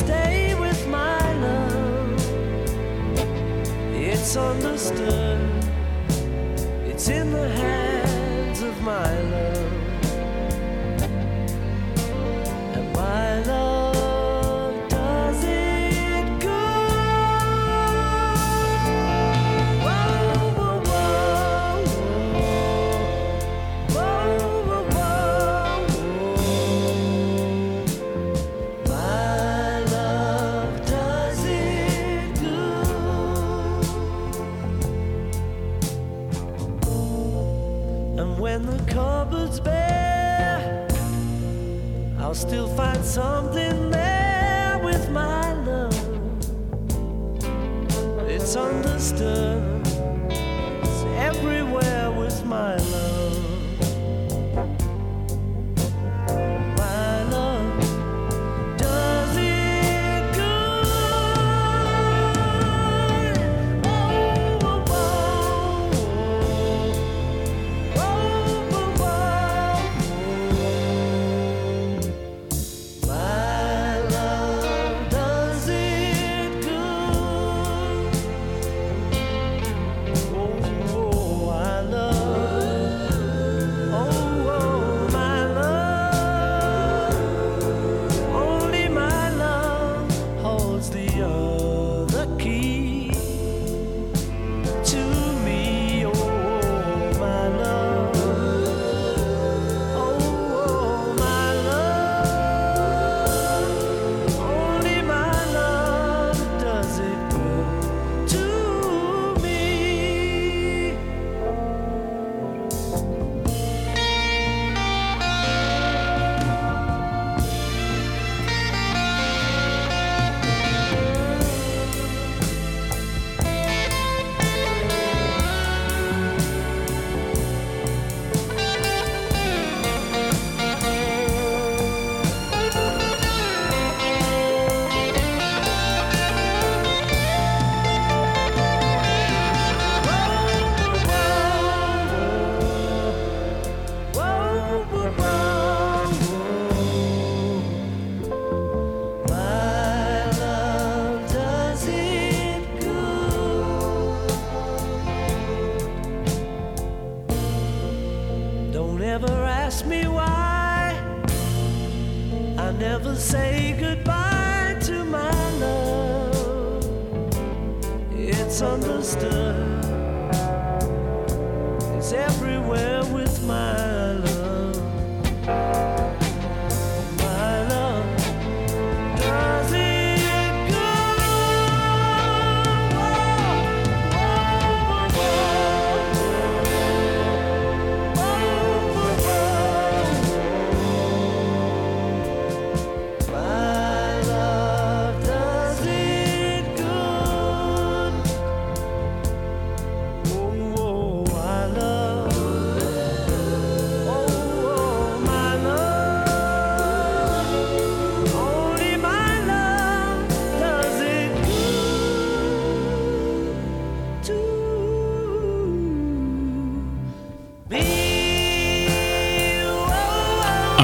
stay with my love. It's understood, it's in the hands some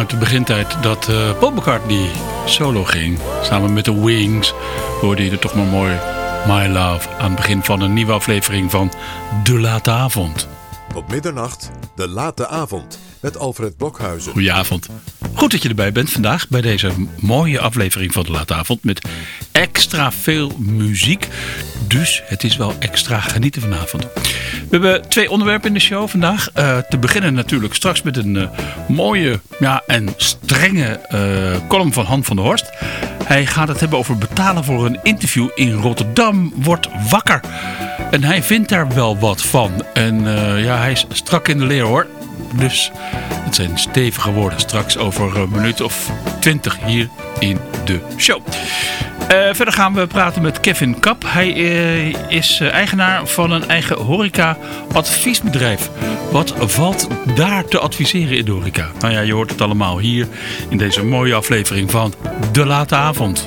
Uit de begintijd dat eh Paul McCartney solo ging, samen met de Wings, hoorde je er toch maar mooi My Love aan het begin van een nieuwe aflevering van De Late Avond. Op middernacht, de late avond, met Alfred Blokhuizen. Goedenavond. Goed dat je erbij bent vandaag bij deze mooie aflevering van De Late Avond met extra veel muziek. Dus het is wel extra genieten vanavond. We hebben twee onderwerpen in de show vandaag. Eh, te beginnen natuurlijk straks met een eh, mooie ja, en strenge eh, column van Han van der Horst. Hij gaat het hebben over betalen voor een interview in Rotterdam. Wordt wakker. En hij vindt daar wel wat van. En ja, hij is strak in de leer hoor. Dus het zijn stevige woorden straks over een minuut of twintig hier in de show. Eh, verder gaan we praten met Kevin Kap. Hij eh, is eh, eigenaar van een eigen horeca-adviesbedrijf. Wat valt daar te adviseren in horeca? Nou ja, je hoort het allemaal hier in deze mooie aflevering van De Late Avond.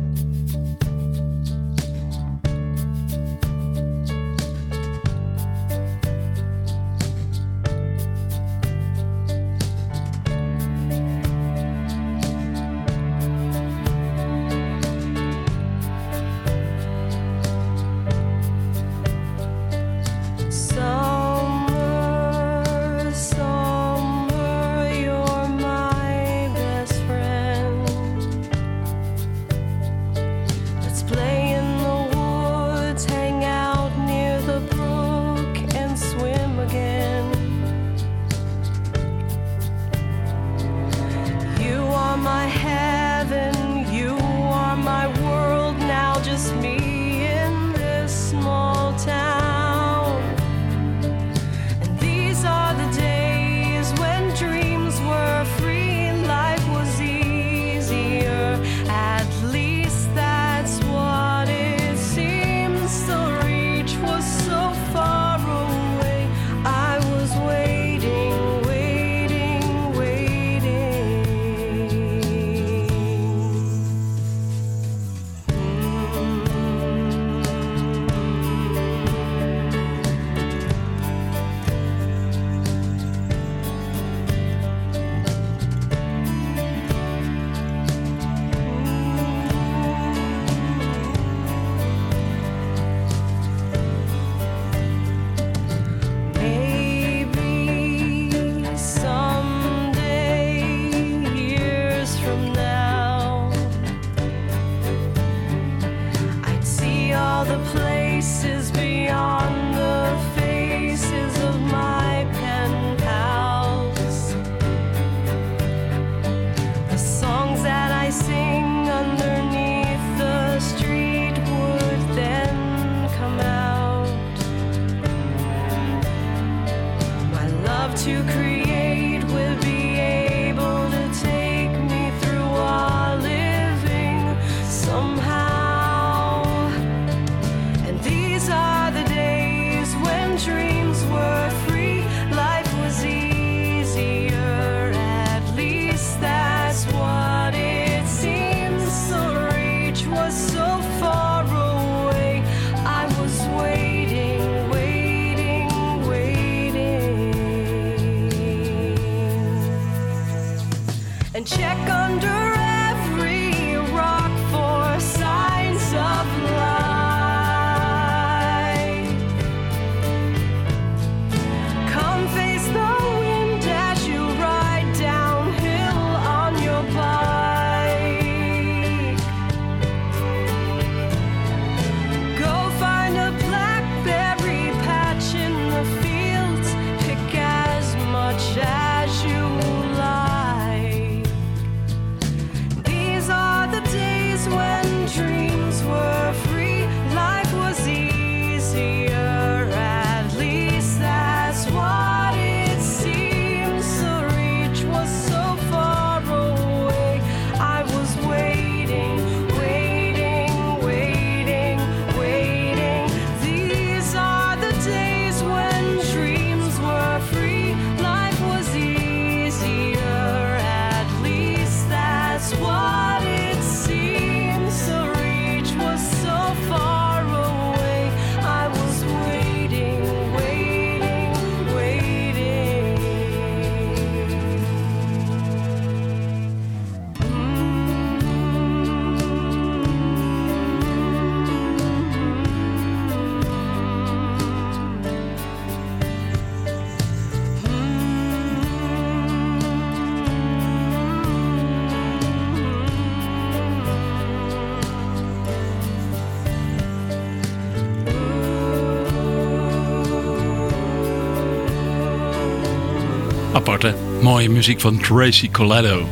Muziek van Tracy Colado.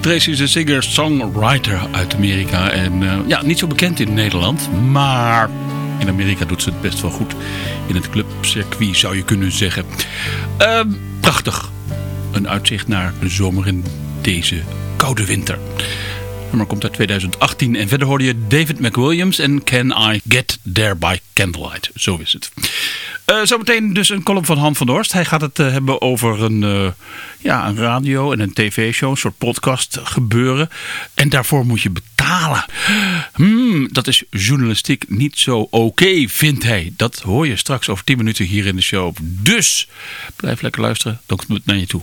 Tracy is een singer-songwriter uit Amerika. En uh, ja, niet zo bekend in Nederland. Maar in Amerika doet ze het best wel goed. In het clubcircuit zou je kunnen zeggen. Uh, prachtig. Een uitzicht naar de zomer in deze koude winter. Maar komt uit 2018. En verder hoorde je David McWilliams en Can I Get There By Candlelight. Zo is het. Uh, zometeen dus een column van Han van Dorst. Hij gaat het uh, hebben over een, uh, ja, een radio en een tv-show, een soort podcast gebeuren. En daarvoor moet je betalen. Hmm, dat is journalistiek niet zo oké, vindt hij. Dat hoor je straks over 10 minuten hier in de show. Dus blijf lekker luisteren, dan komt het naar je toe.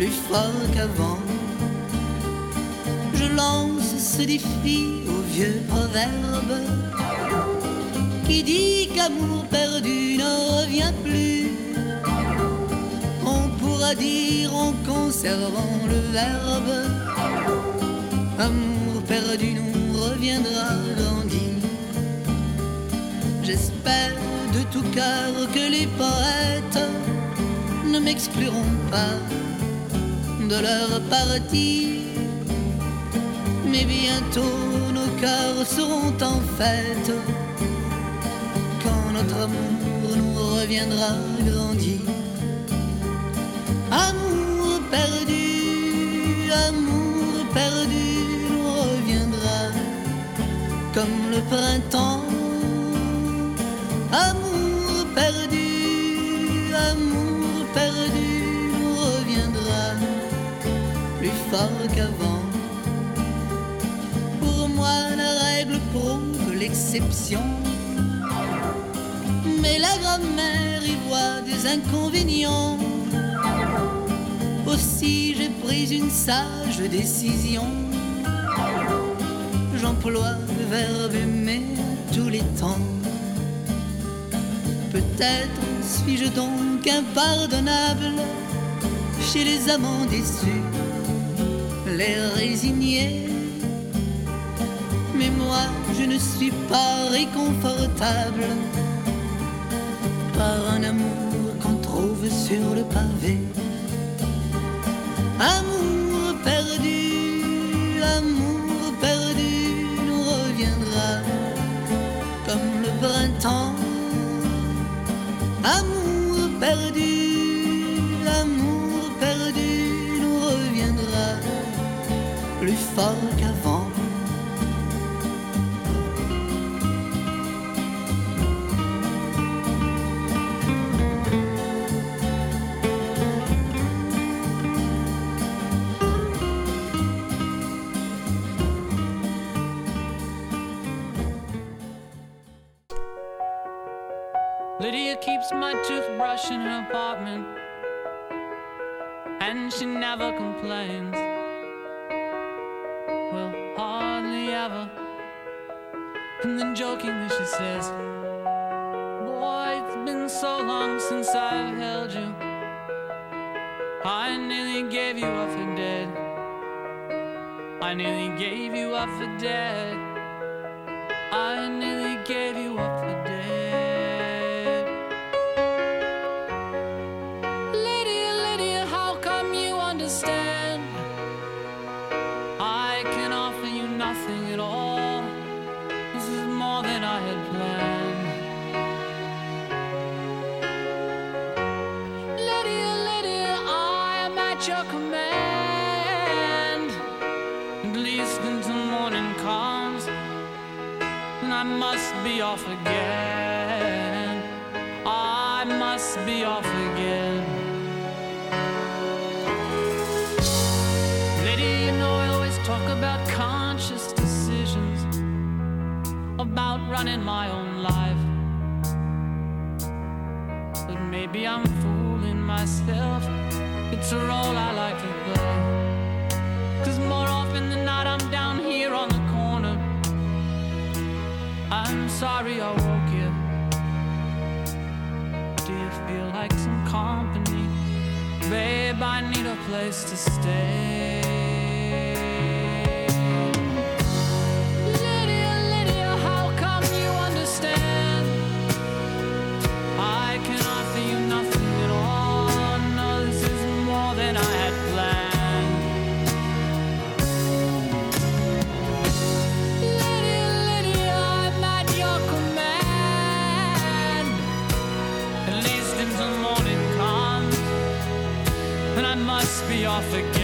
Plus fort qu'avant. Je lance ce défi au vieux proverbe qui dit qu'amour perdu ne revient plus. On pourra dire en conservant le verbe amour perdu nous reviendra grandi. J'espère de tout cœur que les poètes ne m'excluront pas de leur partie. Mais bientôt nos cœurs seront en fête quand notre amour nous reviendra grandi. Amour perdu, amour perdu comme le printemps. Amour perdu, amour qu'avant. Pour moi, la règle prouve l'exception. Mais la grammaire y voit des inconvénients. Aussi j'ai pris une sage décision j'emploie le verbe aimer tous les temps. Peut-être suis-je donc impardonnable chez les amants déçus, les résignés. Mais moi, je ne suis pas réconfortable par un amour qu'on trouve sur le pavé. Amour perdu, amour perdu comme le printemps. Amour perdu, plus Boy, it's been so long since I've held you. I nearly gave you up for dead. I nearly gave you up for dead. I nearly gave you up myself. It's a role I like to play. Cause more often than not, I'm down here on the corner. I'm sorry I woke you. Do you feel like some company? Babe, I need a place to stay. Off.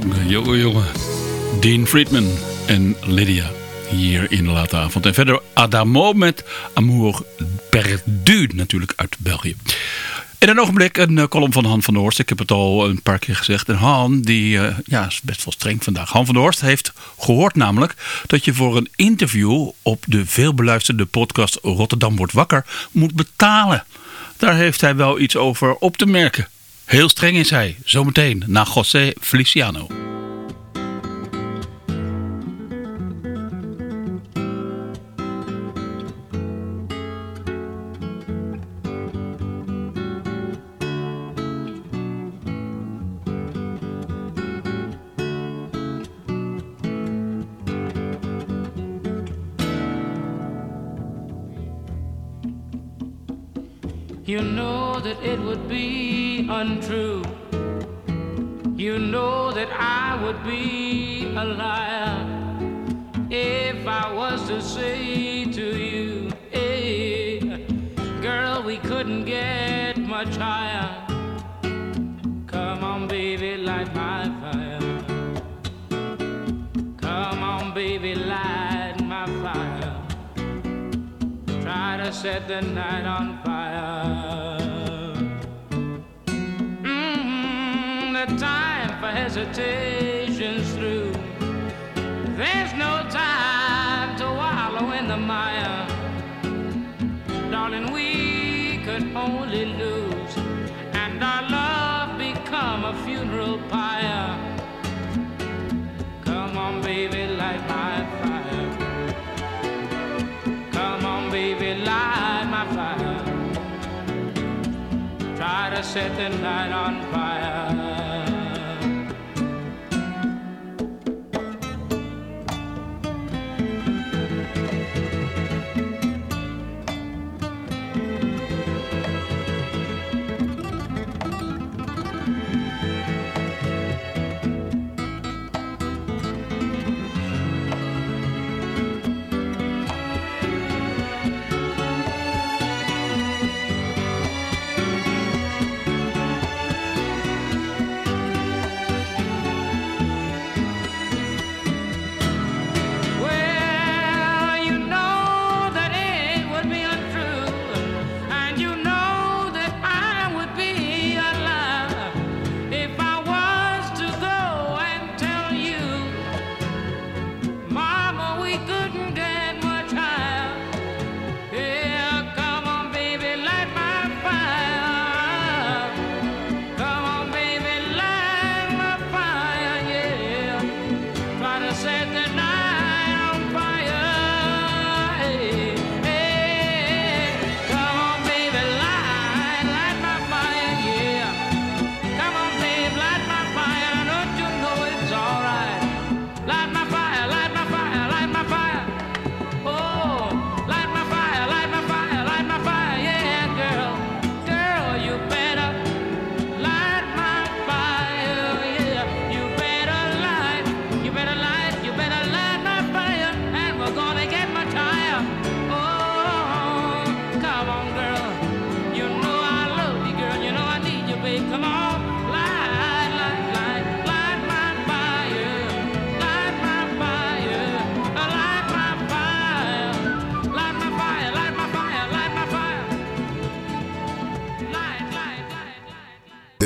Jongen, jongen, jongen. Dean Friedman en Lydia hier in de late avond. En verder Adamo met Amour Perdu, natuurlijk uit België. In een ogenblik een eh, column van Han van der Horst. Ik heb het al een paar keer gezegd. En Han, die eh, ja, is best wel streng vandaag. Han van der Horst heeft gehoord namelijk dat je voor een interview op de veelbeluisterde podcast Rotterdam wordt wakker moet betalen. Daar heeft hij wel iets over op te merken. Heel streng is hij. Zometeen na José Feliciano. Be a liar if I was to say to you, hey, girl, we couldn't get much higher. Come on, baby, light my fire. Come on, baby, light my fire. Try to set the night on fire. Mm, the time for through. There's no time to wallow in the mire. Darling, we could only lose, and our love become a funeral pyre. Come on, baby, light my fire. Come on, baby, light my fire. Try to set the night on fire.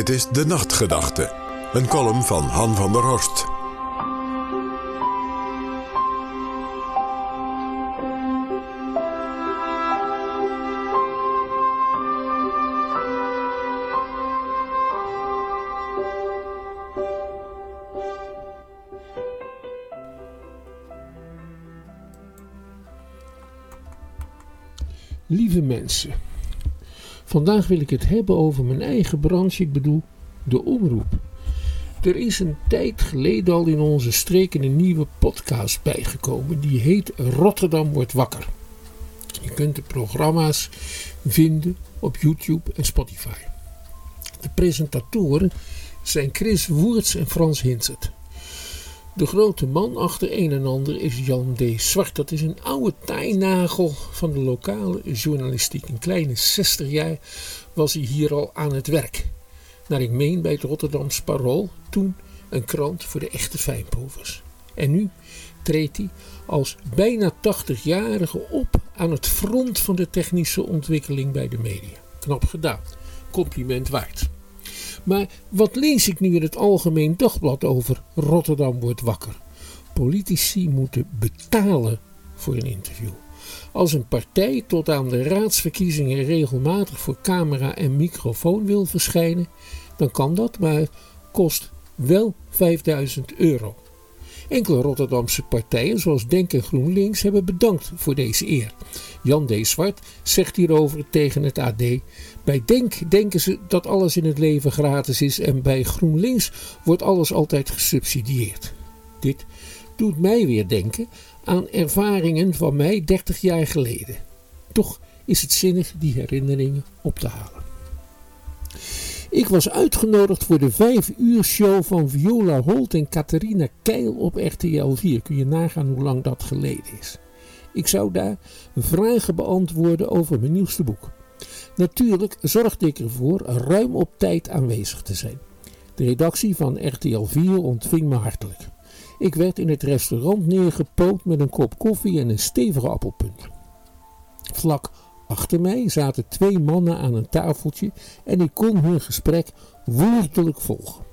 Dit is De Nachtgedachte, een column van Han van der Horst. Lieve mensen, vandaag wil ik het hebben over mijn eigen branche, ik bedoel de omroep. Er is een tijd geleden al in onze streken een nieuwe podcast bijgekomen, die heet Rotterdam wordt wakker. Je kunt de programma's vinden op YouTube en Spotify. De presentatoren zijn Chris Woerts en Frans Hinzert. De grote man achter een en ander is Jan D. Zwart. Dat is een oude taainagel van de lokale journalistiek. Een kleine 60 jaar was hij hier al aan het werk. Naar ik meen bij het Rotterdamse Parool, toen een krant voor de echte fijnprovers. En nu treedt hij als bijna 80-jarige op aan het front van de technische ontwikkeling bij de media. Knap gedaan. Compliment waard. Maar wat lees ik nu in het Algemeen Dagblad over Rotterdam wordt wakker? Politici moeten betalen voor een interview. Als een partij tot aan de raadsverkiezingen regelmatig voor camera en microfoon wil verschijnen, dan kan dat, maar kost wel 5000 euro. Enkele Rotterdamse partijen, zoals Denk en GroenLinks, hebben bedankt voor deze eer. Jan D. Zwart zegt hierover tegen het AD. Bij Denk denken ze dat alles in het leven gratis is en bij GroenLinks wordt alles altijd gesubsidieerd. Dit doet mij weer denken aan ervaringen van mij 30 jaar geleden. Toch is het zinnig die herinneringen op te halen. Ik was uitgenodigd voor de vijf uur show van Viola Holt en Catharina Keil op RTL 4. Kun je nagaan hoe lang dat geleden is. Ik zou daar vragen beantwoorden over mijn nieuwste boek. Natuurlijk zorgde ik ervoor ruim op tijd aanwezig te zijn. De redactie van RTL 4 ontving me hartelijk. Ik werd in het restaurant neergepoot met een kop koffie en een stevige appelpunt. Vlak achter mij zaten twee mannen aan een tafeltje en ik kon hun gesprek woordelijk volgen.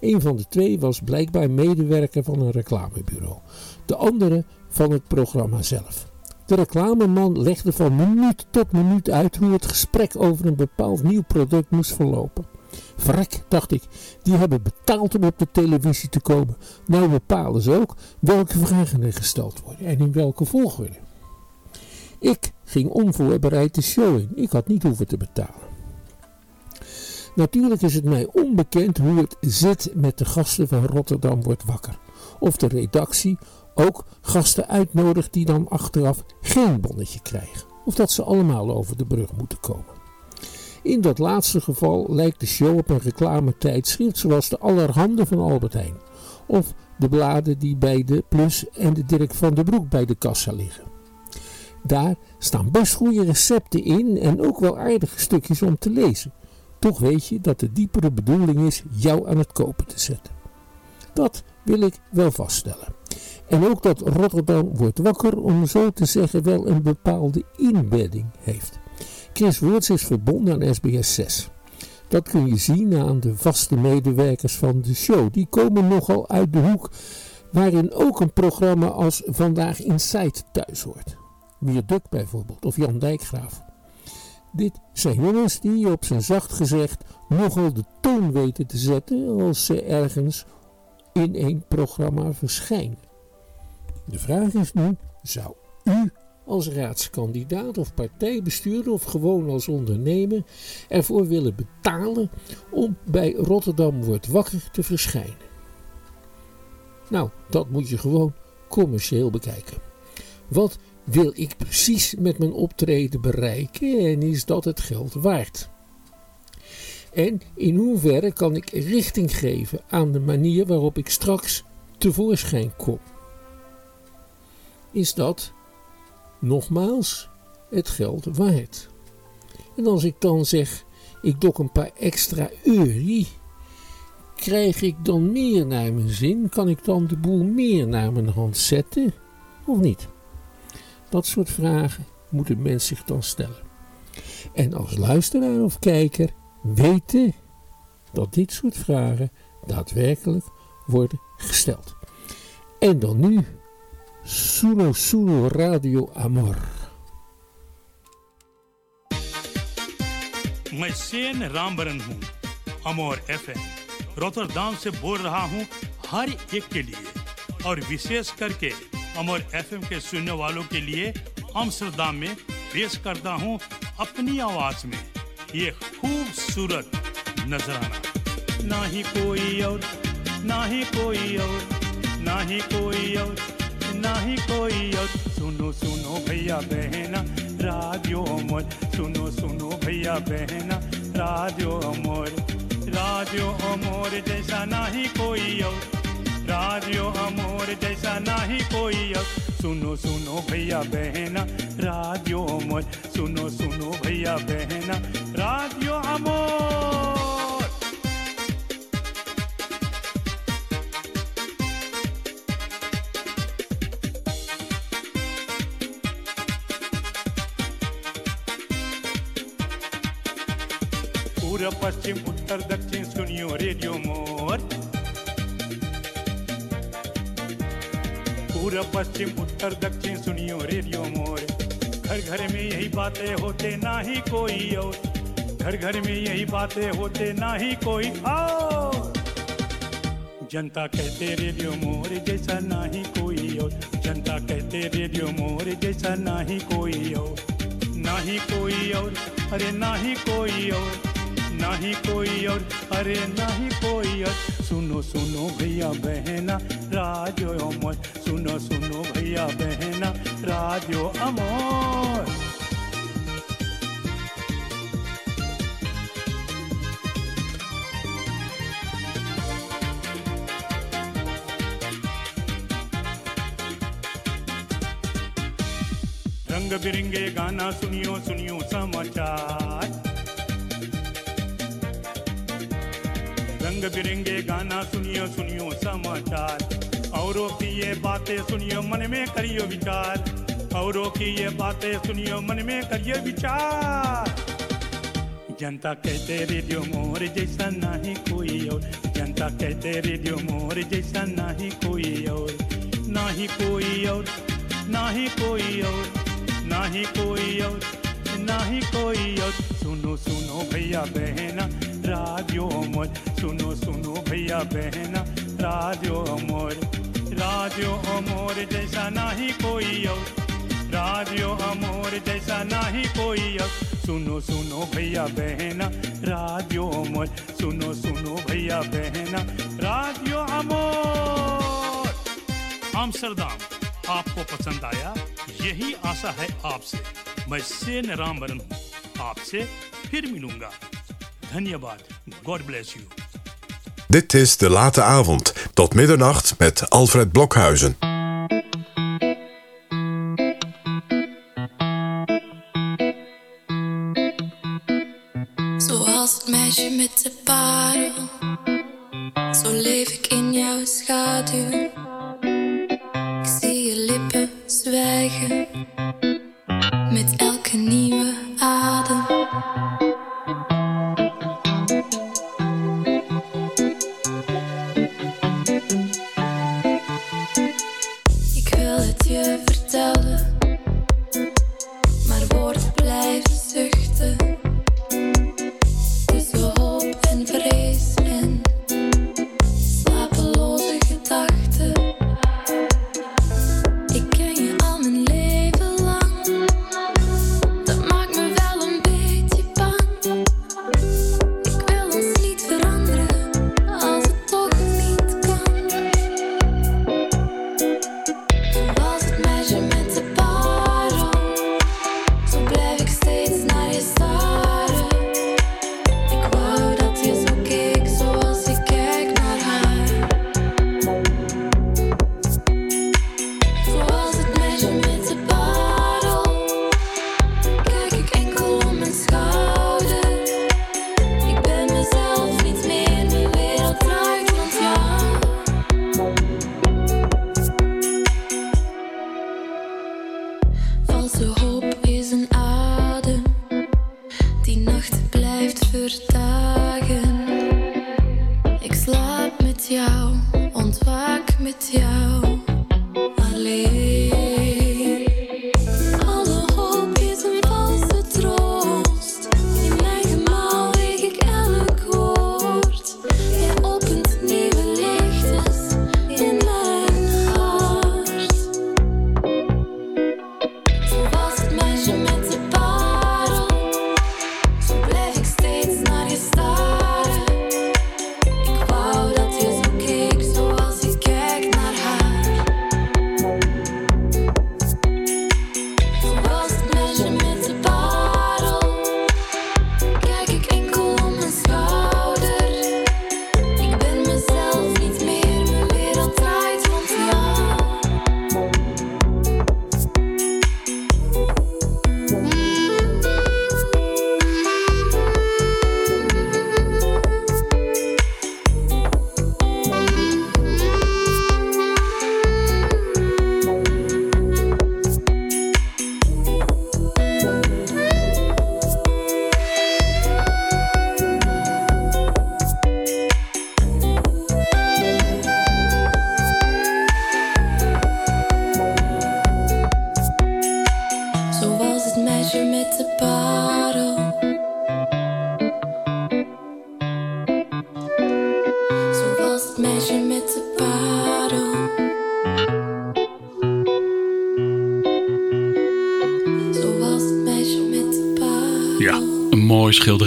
Een van de twee was blijkbaar medewerker van een reclamebureau, de andere van het programma zelf. De reclameman legde van minuut tot minuut uit hoe het gesprek over een bepaald nieuw product moest verlopen. Vrek, dacht ik, die hebben betaald om op de televisie te komen. Nou bepalen ze ook welke vragen er gesteld worden en in welke volgorde. Ik ging onvoorbereid de show in. Ik had niet hoeven te betalen. Natuurlijk is het mij onbekend hoe het zit met de gasten van Rotterdam wordt wakker. Of de redactie ook gasten uitnodigt die dan achteraf geen bonnetje krijgen. Of dat ze allemaal over de brug moeten komen. In dat laatste geval lijkt de show op een reclametijdschrift zoals de Allerhande van Albert Heijn. Of de bladen die bij de Plus en de Dirk van der Broek bij de kassa liggen. Daar staan best goede recepten in en ook wel aardige stukjes om te lezen. Toch weet je dat de diepere bedoeling is jou aan het kopen te zetten. Dat wil ik wel vaststellen. En ook dat Rotterdam wordt wakker om zo te zeggen wel een bepaalde inbedding heeft. Chris Wurts is verbonden aan SBS 6. Dat kun je zien aan de vaste medewerkers van de show. Die komen nogal uit de hoek waarin ook een programma als Vandaag Inside thuis hoort. Mier Duk bijvoorbeeld, of Jan Dijkgraaf. Dit zijn jongens die op zijn zacht gezegd nogal de toon weten te zetten als ze ergens in een programma verschijnen. De vraag is nu, zou u als raadskandidaat of partijbestuurder of gewoon als ondernemer ervoor willen betalen om bij Rotterdam wordt wakker te verschijnen? Nou, dat moet je gewoon commercieel bekijken. Wat wil ik precies met mijn optreden bereiken en is dat het geld waard? En in hoeverre kan ik richting geven aan de manier waarop ik straks tevoorschijn kom? Is dat, nogmaals, het geld waard? En als ik dan zeg, ik dok een paar extra euro, krijg ik dan meer naar mijn zin? Kan ik dan de boel meer naar mijn hand zetten? Of niet? Dat soort vragen moet een mens zich dan stellen. En als luisteraar of kijker weten dat dit soort vragen daadwerkelijk worden gesteld. En dan nu Suno Suno Radio Amor. मैं सेन रामबरन हूँ अमोर एफएम रोटरदाम से बोल रहा हूँ हर एक के लिए और विशेष करके अमोर एफएम के सुनने वालों के लिए अमस्टरदाम में पेश करता हूँ अपनी आवाज़ में। ये खूबसूरत नजराना। ना ही कोई और, ना ही कोई और, ना ही कोई और, ना ही कोई और। सुनो सुनो भैया बहना राजो अमोर। सुनो सुनो भैया बहना राजो अमोर। राजो अमोर जैसा ना ही कोई और। राजो अमोर जैसा ना ही कोई और सुनो सुनो भैया बहना राजो अमोर। सुनो सुनो भैया बहना राजो अमोर। पूर्व, पश्चिम, उत्तर, दक्षिण, सुनियो, रेडियो मोर। पूर्व, पश्चिम, उत्तर, दक्षिण, सुनियो रेडियो मोर। घर घर में यही बातें होते, ना ही कोई और। घर घर में यही बातें होते, ना ही कोई और। जनता कहते, रेडियो मोर जैसा ना ही कोई और। जनता कहते, रेडियो मोर जैसा ना ही कोई और। ना ही कोई और, अरे ना ही कोई और। ना ही कोई और, अरे ना ही कोई और। सुनो सुनो भैया बहना राजो अमर। सुनो सुनो भैया बहना राजो अमर। रंग बिरंगे गाना सुनियो सुनियो समाचार। रंग बिरंगे गाना सुनियो सुनियो समाचार। औरों की ये बातें सुनियो, मन में करियो विचार। औरों की ये बातें सुनियो, मन में करियो विचार। जनता कहते, रेडियो मोर जैसा ना ही कोई और। जनता कहते, रेडियो मोर जैसा ना ही कोई और। ना ही कोई और ना ही कोई और ना ही कोई और ना ही कोई और। सुनो सुनो भैया बहना राजो अमर सुनो सुनो भैया बहना राजो अमर राजो अमर जैसा ना ही कोई और। radio amor जैसा नाही कोई अब सुनो सुनो भैया बहना राजो amor सुनो सुनो भैया बहना radio amor आमस्टरदाम आपको पसंद आया? यही आशा है आपसे। मैं सेन रामबरन हूँ। आपसे फिर मिलूँगा। Dhanyabad. God bless you. Dit is De Late Avond, tot middernacht met Alfred Blokhuizen.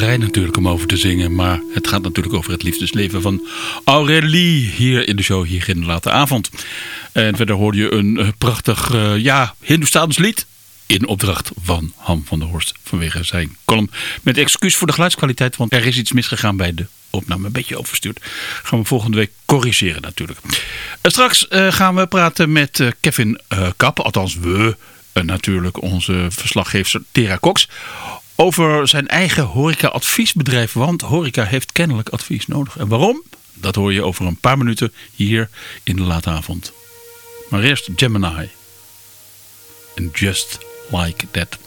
Natuurlijk om over te zingen. Maar het gaat natuurlijk over het liefdesleven van Aurélie hier in de show, hier in de late avond. En verder hoorde je een eh, prachtig, eh, ja, Hindoestaans lied. In opdracht van Ham van der Horst vanwege zijn column. Met excuus voor de geluidskwaliteit, want er is iets misgegaan bij de opname. Een beetje overstuurd. Gaan we volgende week corrigeren natuurlijk. Eh, straks gaan we praten met Kevin eh Kap, althans we. natuurlijk onze verslaggever Tera Cox over zijn eigen horeca-adviesbedrijf. Want horeca heeft kennelijk advies nodig. En waarom? Dat hoor je over een paar minuten hier in de late avond. Maar eerst Gemini. And just like that.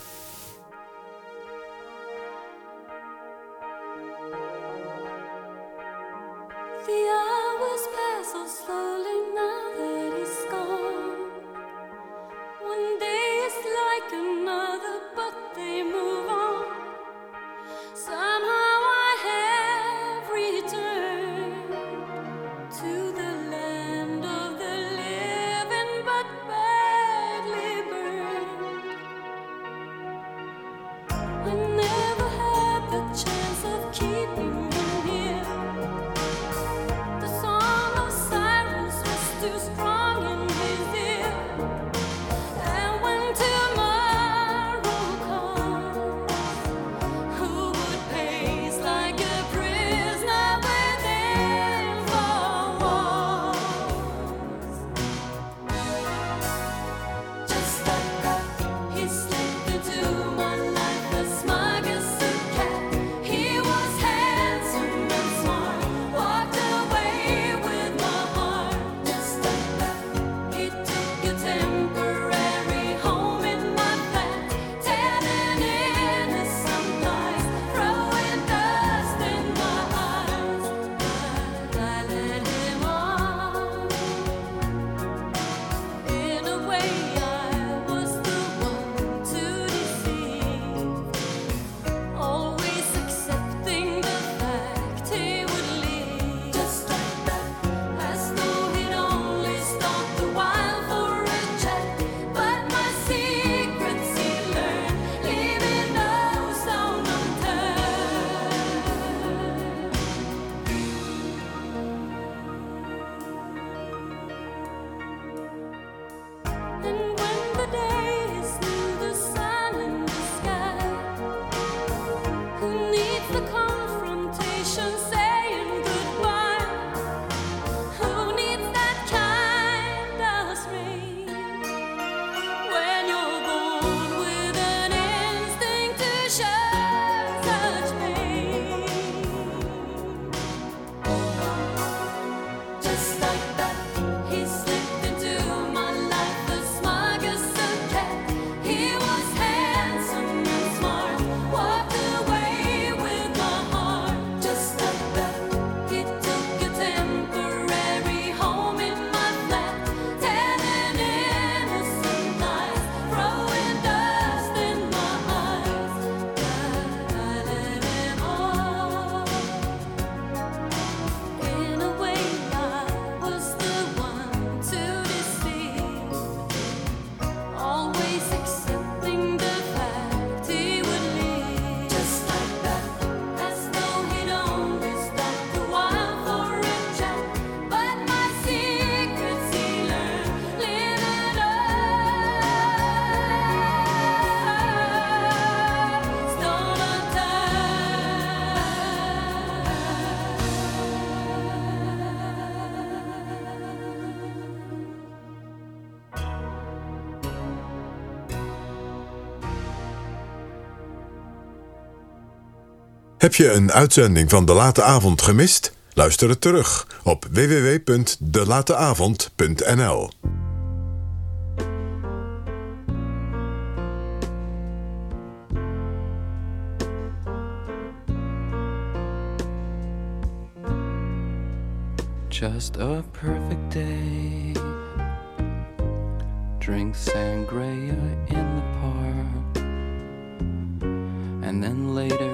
Heb je een uitzending van De Late Avond gemist? Luister het terug op www.delateavond.nl. Just a perfect day. Drink sangria in the park. And then later,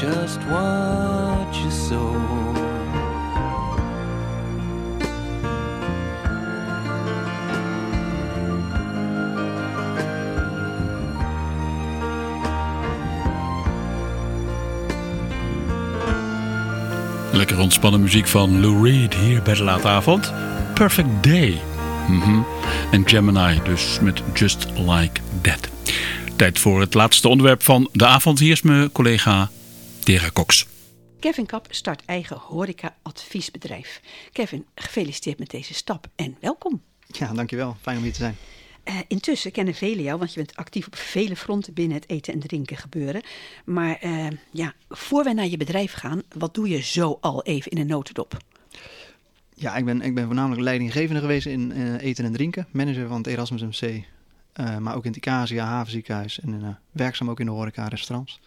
Just what you sow. Lekker ontspannen muziek van Lou Reed hier bij de late avond. Perfect Day. Mhm. En Gemini dus met Just Like That. Tijd voor het laatste onderwerp van de avond. Hier is mijn collega Tera Cox. Kevin Kap start eigen horeca-adviesbedrijf. Kevin, gefeliciteerd met deze stap en welkom. Ja, dankjewel. Fijn om hier te zijn. Eh, intussen kennen velen jou, want je bent actief op vele fronten binnen het eten en drinken gebeuren. Maar eh, ja, voor wij naar je bedrijf gaan, wat doe je zo al even in een notendop? Ja, ik ben, ik ben voornamelijk leidinggevende geweest in eh, eten en drinken. Manager van het Erasmus MC. eh, maar ook in het Icasia Havenziekenhuis. En eh, werkzaam ook in de horeca restaurants.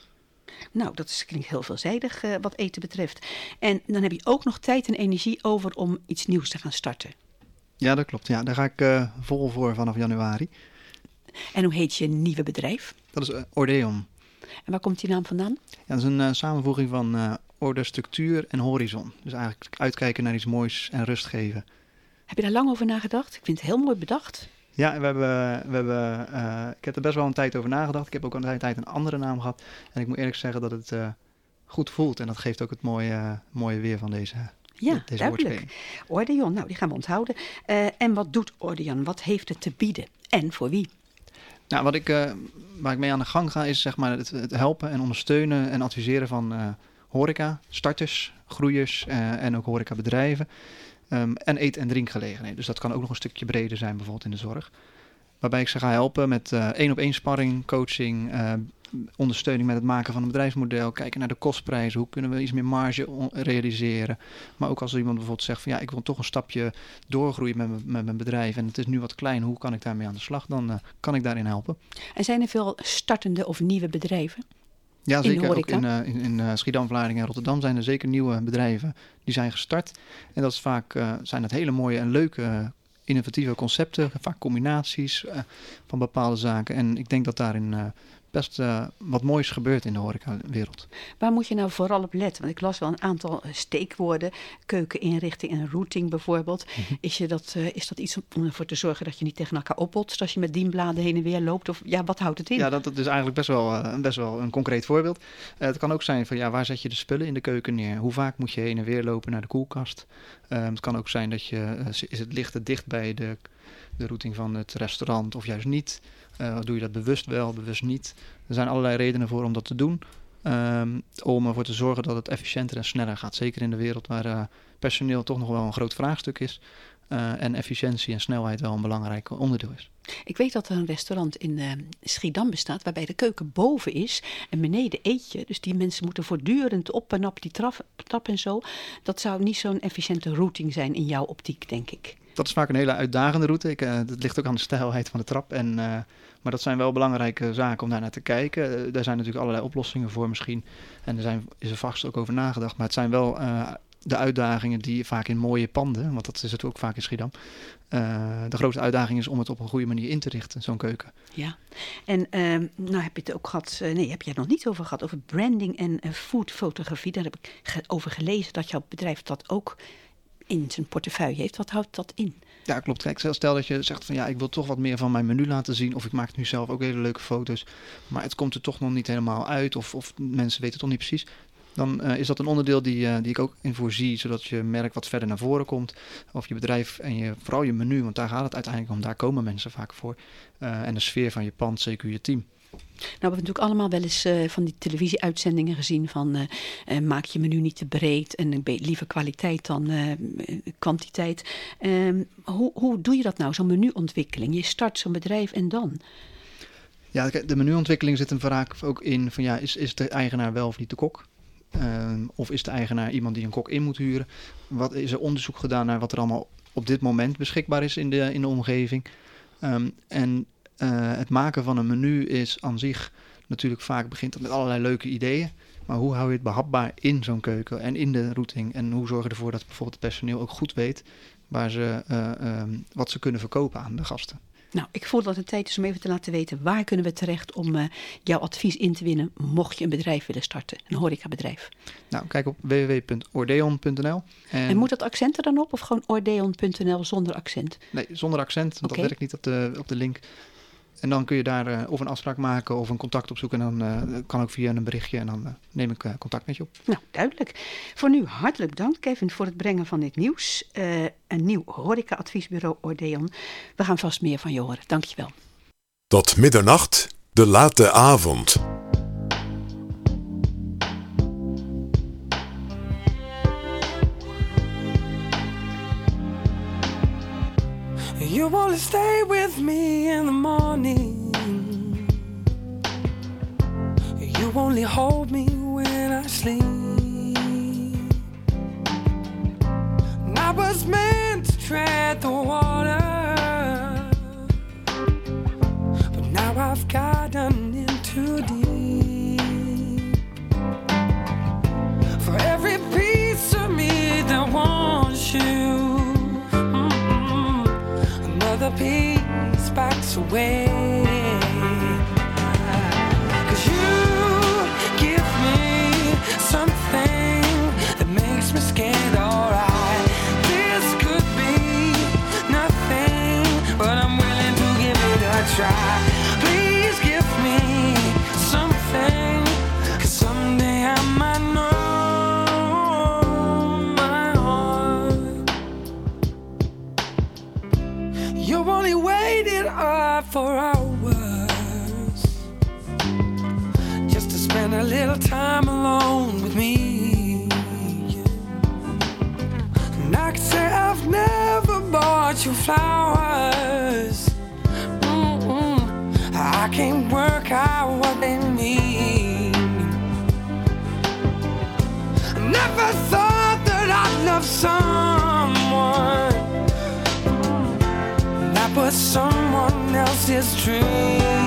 Nou, dat is, klinkt heel veelzijdig eh, wat eten betreft. En dan heb je ook nog tijd en energie over om iets nieuws te gaan starten. Ja, dat klopt. Ja, daar ga ik eh, vol voor vanaf januari. En hoe heet je nieuwe bedrijf? Dat is eh, Ordeon. En waar komt die naam vandaan? Ja, dat is een samenvoeging van orde, structuur en horizon. Dus eigenlijk uitkijken naar iets moois en rust geven. Heb je daar lang over nagedacht? Ik vind het heel mooi bedacht. Ja, we hebben, we hebben, eh, ik heb er best wel een tijd over nagedacht. Ik heb ook een tijd een andere naam gehad. En ik moet eerlijk zeggen dat het eh, goed voelt. En dat geeft ook het mooie, mooie weer van deze, Ja, deze duidelijk. Ordeon, nou die gaan we onthouden. Eh, en wat doet Ordeon? Wat heeft het te bieden? En voor wie? Nou, wat ik, waar ik mee aan de gang ga is zeg maar het, het helpen en ondersteunen en adviseren van horeca, starters, groeiers eh, en ook horecabedrijven. Ehm, en eet- en drinkgelegenheden. Dus dat kan ook nog een stukje breder zijn, bijvoorbeeld in de zorg. Waarbij ik ze ga helpen met eh, één op één sparring, coaching, eh, ondersteuning met het maken van een bedrijfsmodel, kijken naar de kostprijzen, hoe kunnen we iets meer marge realiseren. Maar ook als iemand bijvoorbeeld zegt van ja, ik wil toch een stapje doorgroeien met, mijn- met mijn bedrijf en het is nu wat klein, hoe kan ik daarmee aan de slag? Dan eh, kan ik daarin helpen. En zijn er veel startende of nieuwe bedrijven? Ja, In zeker. Ook in, eh, in, in eh, Schiedam, Vlaardingen en Rotterdam zijn er zeker nieuwe bedrijven die zijn gestart. En dat is vaak eh, zijn het hele mooie en leuke innovatieve concepten, vaak combinaties van bepaalde zaken. En ik denk dat daarin best eh, wat moois gebeurt in de horecawereld. Waar moet je nou vooral op letten? Want ik las wel een aantal eh, steekwoorden. Keukeninrichting en routing bijvoorbeeld. Mhm. is, je dat, eh, is dat iets om ervoor te zorgen dat je niet tegen elkaar opbotst als je met dienbladen heen en weer loopt? Of ja, wat houdt het in? Ja, dat, dat is eigenlijk best wel, best wel een concreet voorbeeld. Het kan ook zijn van ja, waar zet je de spullen in de keuken neer? Hoe vaak moet je heen en weer lopen naar de koelkast? Ehm, het kan ook zijn dat je, is het licht dicht bij de, de routing van het restaurant of juist niet? Eh, doe je dat bewust wel, bewust niet? Er zijn allerlei redenen voor om dat te doen. Ehm, om ervoor te zorgen dat het efficiënter en sneller gaat. Zeker in de wereld waar eh, personeel toch nog wel een groot vraagstuk is. eh, en efficiëntie en snelheid wel een belangrijk onderdeel is. Ik weet dat er een restaurant in eh, Schiedam bestaat waarbij de keuken boven is en beneden eet je. Dus die mensen moeten voortdurend op en op die trap en zo. Dat zou niet zo'n efficiënte routing zijn in jouw optiek, denk ik. Dat is vaak een hele uitdagende route. Ik, eh, dat ligt ook aan de stijlheid van de trap. En, eh, maar dat zijn wel belangrijke zaken om daar naar te kijken. Eh, daar zijn natuurlijk allerlei oplossingen voor misschien. En er zijn, is er vast ook over nagedacht. Maar het zijn wel de uitdagingen die vaak in mooie panden, want dat is het ook vaak in Schiedam. de grootste uitdaging is om het op een goede manier in te richten, zo'n keuken. Ja, en ehm, nou heb je het ook gehad, eh, nee, heb je het nog niet over gehad, over branding en foodfotografie. Daar heb ik over gelezen dat jouw bedrijf dat ook in zijn portefeuille heeft. Wat houdt dat in? Ja, klopt. Kijk, stel- dat je zegt van ja, ik wil toch wat meer van mijn menu laten zien. Of ik maak nu zelf ook hele leuke foto's. Maar het komt er toch nog niet helemaal uit. Of, of mensen weten het toch niet precies. Dan eh, is dat een onderdeel die, eh, die ik ook in voorzie. Zodat je merk wat verder naar voren komt. Of je bedrijf en je, vooral je menu. Want daar gaat het uiteindelijk om. Daar komen mensen vaak voor. Eh, en de sfeer van je pand, zeker je team. Nou, we hebben natuurlijk allemaal wel eens eh, van die televisieuitzendingen gezien van eh, eh, maak je menu niet te breed en liever kwaliteit dan kwantiteit. Ehm, hoe, hoe doe je dat nou, zo'n menuontwikkeling? Je start zo'n bedrijf en dan? Ja, de menuontwikkeling zit hem vaak ook in van ja, is, is de eigenaar wel of niet de kok? Ehm, of is de eigenaar iemand die een kok in moet huren? Wat is er onderzoek gedaan naar wat er allemaal op dit moment beschikbaar is in de, in de omgeving? Ehm, en het maken van een menu is aan zich natuurlijk vaak begint met allerlei leuke ideeën. Maar hoe hou je het behapbaar in zo'n keuken en in de routing? En hoe zorg je ervoor dat bijvoorbeeld het personeel ook goed weet waar ze, eh, ehm, wat ze kunnen verkopen aan de gasten? Nou, ik voel dat het tijd is om even te laten weten waar kunnen we terecht om eh, jouw advies in te winnen mocht je een bedrijf willen starten, een horecabedrijf. Nou, kijk op www.ordeon.nl. En, moet dat accent er dan op of gewoon ordeon.nl zonder accent? Nee, zonder accent, want dat werkt niet op de, op de link. En dan kun je daar eh, of een afspraak maken of een contact opzoeken. En dan eh, kan ook via een berichtje en dan eh, neem ik contact met je op. Nou, duidelijk. Voor nu hartelijk dank, Kevin, voor het brengen van dit nieuws. Eh, een nieuw horeca-adviesbureau Ordeon. We gaan vast meer van je horen. Dankjewel. Tot middernacht, de late avond. Only stay with me in the morning. You only hold me when I sleep. And I was meant to tread the water. Away. is true.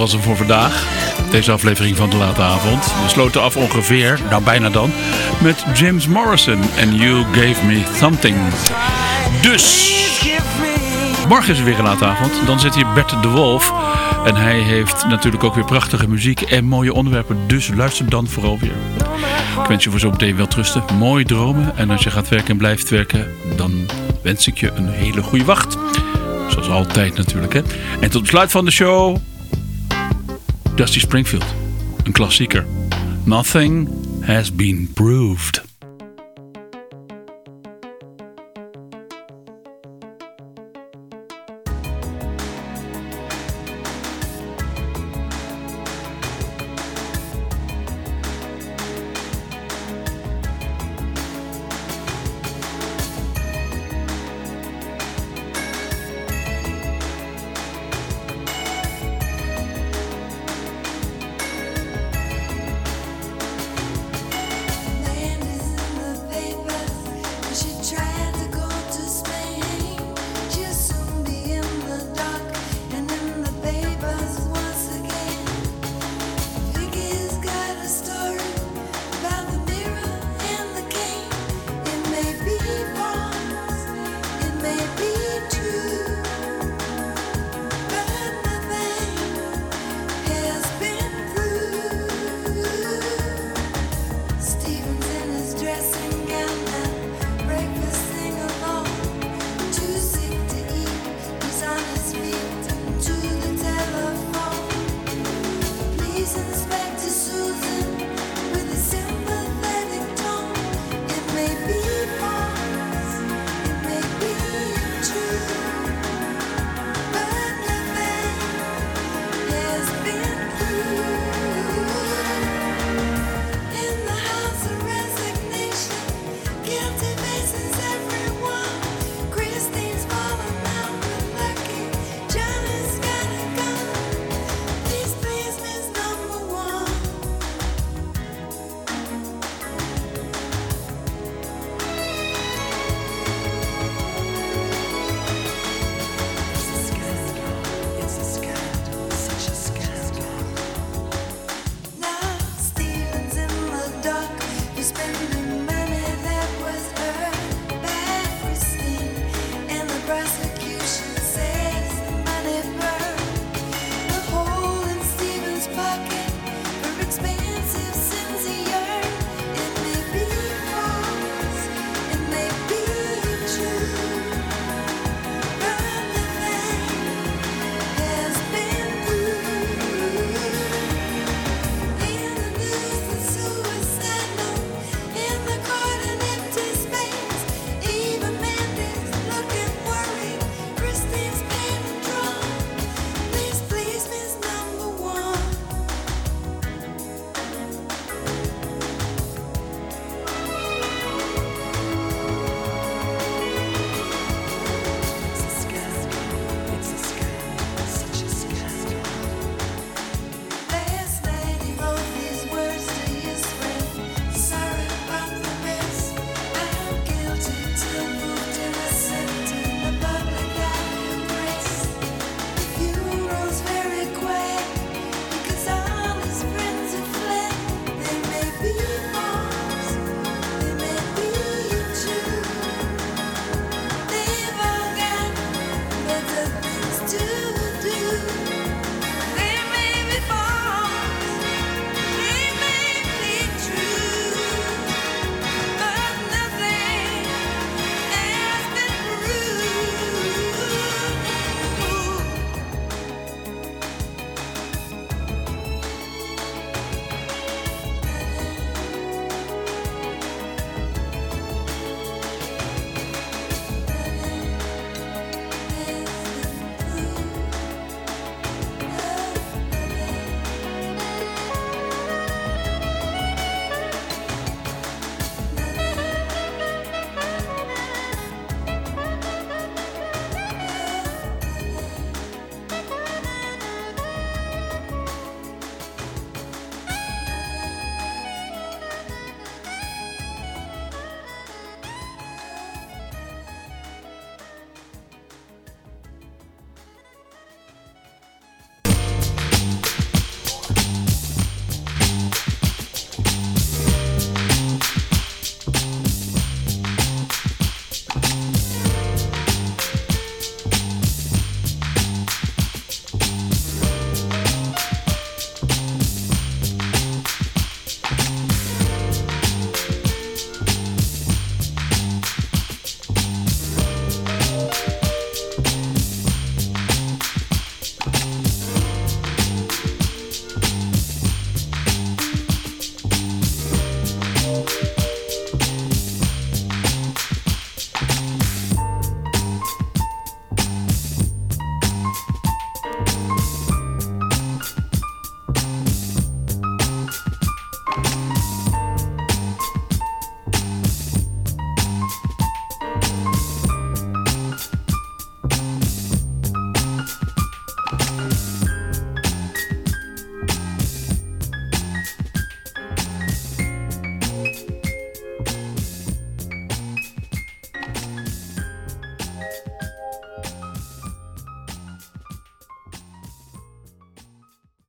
Was hem voor vandaag. Deze aflevering van de late avond. We sloten af ongeveer, nou bijna dan, met James Morrison en You Gave Me Something. Dus, morgen is er weer een late avond. Dan zit hier Bert de Wolf. En hij heeft natuurlijk ook weer prachtige muziek en mooie onderwerpen. Dus luister dan vooral weer. Ik wens je voor zo meteen wel trusten. Mooie dromen. En als je gaat werken en blijft werken, dan wens ik je een hele goede wacht. Zoals altijd natuurlijk. Hè? En tot besluit van de show... Dusty Springfield. Een klassieker. Nothing has been proved.